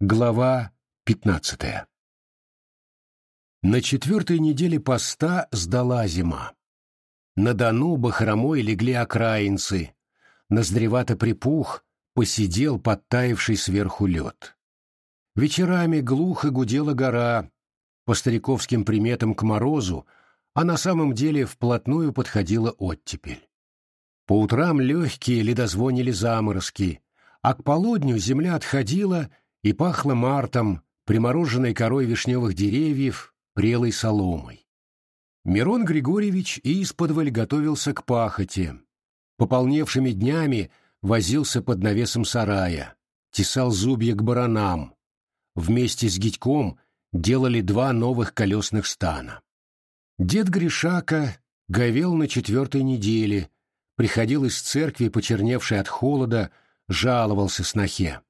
Глава пятнадцатая На четвертой неделе поста сдала зима. На Дону бахромой легли окраинцы, наздревато припух, посидел подтаявший сверху лед. Вечерами глухо гудела гора, по стариковским приметам к морозу, а на самом деле вплотную подходила оттепель. По утрам легкие ледозвонили заморозки, а к полудню земля отходила и пахла мартом, примороженной корой вишневых деревьев, прелой соломой. Мирон Григорьевич исподволь готовился к пахоте. Пополневшими днями возился под навесом сарая, тесал зубья к баранам. Вместе с Гитьком делали два новых колесных стана. Дед Гришака говел на четвертой неделе, приходил из церкви, почерневший от холода, жаловался снохе.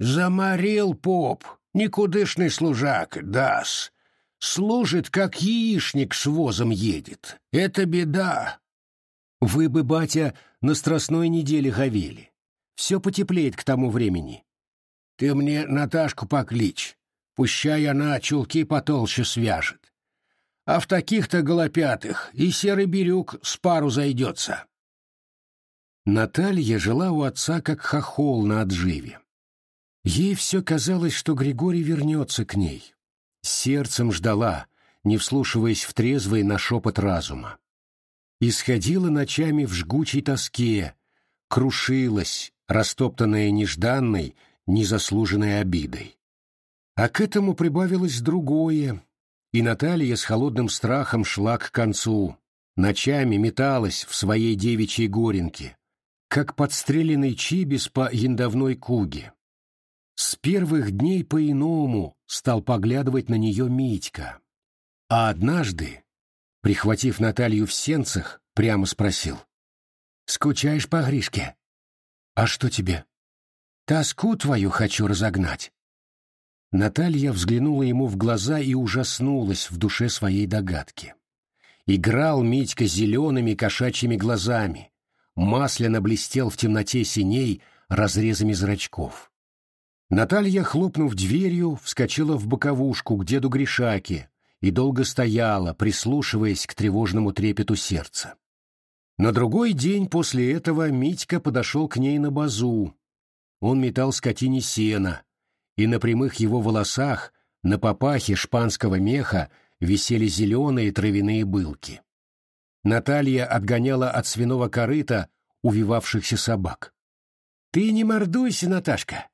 «Заморил поп, никудышный служак, дас. Служит, как яичник с возом едет. Это беда». «Вы бы, батя, на страстной неделе говели. Все потеплеет к тому времени». «Ты мне Наташку покличь, пущай она чулки потолще свяжет. А в таких-то голопятых и серый бирюк с пару зайдется». Наталья жила у отца как хохол на отживе. Ей все казалось, что Григорий вернется к ней. Сердцем ждала, не вслушиваясь в трезвый на шепот разума. Исходила ночами в жгучей тоске, крушилась, растоптанная нежданной, незаслуженной обидой. А к этому прибавилось другое, и Наталья с холодным страхом шла к концу, ночами металась в своей девичьей горенке, как подстреленный чибис по яндовной куге. С первых дней по-иному стал поглядывать на нее Митька. А однажды, прихватив Наталью в сенцах, прямо спросил. «Скучаешь по Гришке?» «А что тебе?» «Тоску твою хочу разогнать». Наталья взглянула ему в глаза и ужаснулась в душе своей догадки. Играл Митька зелеными кошачьими глазами, масляно блестел в темноте синей разрезами зрачков. Наталья, хлопнув дверью, вскочила в боковушку к деду Гришаке и долго стояла, прислушиваясь к тревожному трепету сердца. На другой день после этого Митька подошел к ней на базу. Он метал скотине сена, и на прямых его волосах, на попахе шпанского меха, висели зеленые травяные былки. Наталья отгоняла от свиного корыта увивавшихся собак. «Ты не мордуйся, Наташка!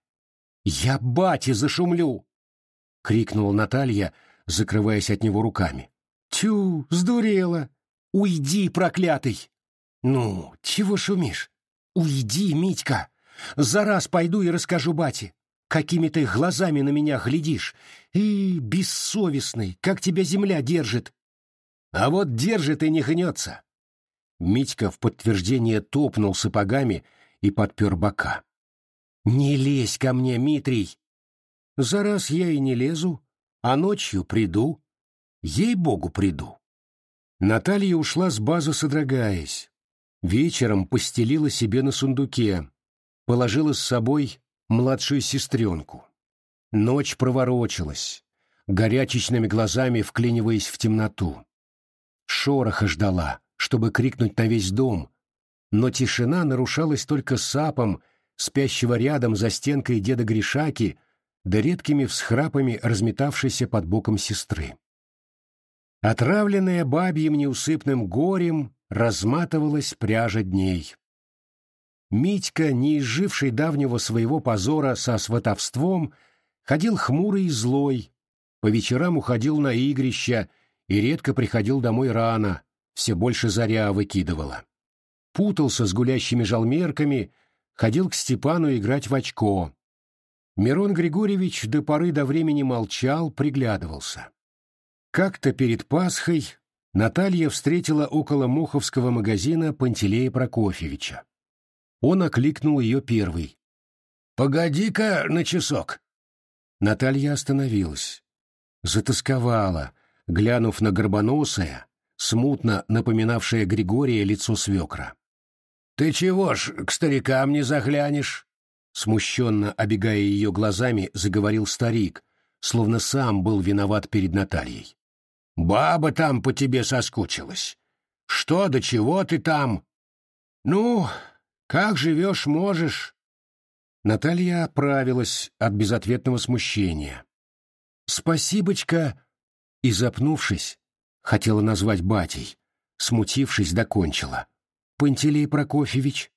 Я бате зашумлю!» — крикнула Наталья, закрываясь от него руками. «Тю, сдурела! Уйди, проклятый!» «Ну, чего шумишь? Уйди, Митька! За раз пойду и расскажу бате, какими ты глазами на меня глядишь. И, бессовестный, как тебя земля держит, а вот держит и не гнется. Митька в подтверждение топнул сапогами и подпер бока. «Не лезь ко мне, Митрий! За раз я и не лезу, а ночью приду. Ей-богу, приду!» Наталья ушла с базы, содрогаясь. Вечером постелила себе на сундуке, положила с собой младшую сестренку. Ночь проворочилась, горячечными глазами вклиниваясь в темноту. Шороха ждала, чтобы крикнуть на весь дом, но тишина нарушалась только сапом спящего рядом за стенкой деда Гришаки да редкими всхрапами разметавшейся под боком сестры. Отравленная бабьим неусыпным горем, разматывалась пряжа дней. Митька, не изживший давнего своего позора со сватовством, ходил хмурый и злой, по вечерам уходил на игрища и редко приходил домой рано, все больше заря выкидывала. Путался с гулящими жалмерками, ходил к Степану играть в очко. Мирон Григорьевич до поры до времени молчал, приглядывался. Как-то перед Пасхой Наталья встретила около Моховского магазина Пантелея Прокофьевича. Он окликнул ее первый. «Погоди-ка на часок!» Наталья остановилась. Затасковала, глянув на горбоносое, смутно напоминавшее Григория лицо свекра. «Ты чего ж к старикам не заглянешь?» Смущенно обегая ее глазами, заговорил старик, словно сам был виноват перед Натальей. «Баба там по тебе соскучилась. Что до чего ты там? Ну, как живешь, можешь?» Наталья оправилась от безответного смущения. «Спасибочка!» И, запнувшись, хотела назвать батей, смутившись, докончила. «Пантелей Прокофьевич,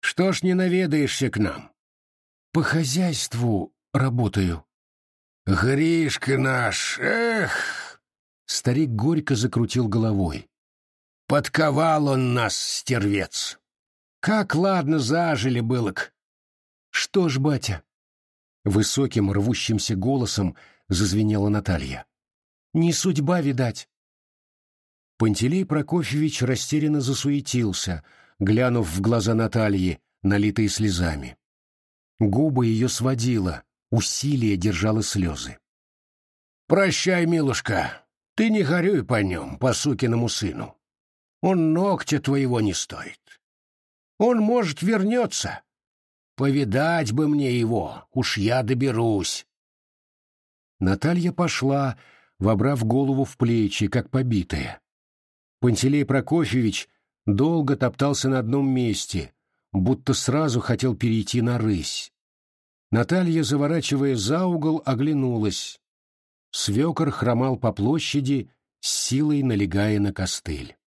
что ж не наведаешься к нам?» «По хозяйству работаю». «Гришка наш, эх!» Старик горько закрутил головой. «Подковал он нас, стервец! Как ладно зажили былок!» «Что ж, батя?» Высоким рвущимся голосом зазвенела Наталья. «Не судьба, видать». Пантелей Прокофьевич растерянно засуетился, глянув в глаза Натальи, налитые слезами. Губы ее сводило, усилие держало слезы. «Прощай, милушка, ты не горюй по нем, по сукиному сыну. Он ногтя твоего не стоит. Он, может, вернется. Повидать бы мне его, уж я доберусь». Наталья пошла, вобрав голову в плечи, как побитая. Пантелей Прокофьевич долго топтался на одном месте, будто сразу хотел перейти на рысь. Наталья, заворачивая за угол, оглянулась. Свекор хромал по площади, силой налегая на костыль.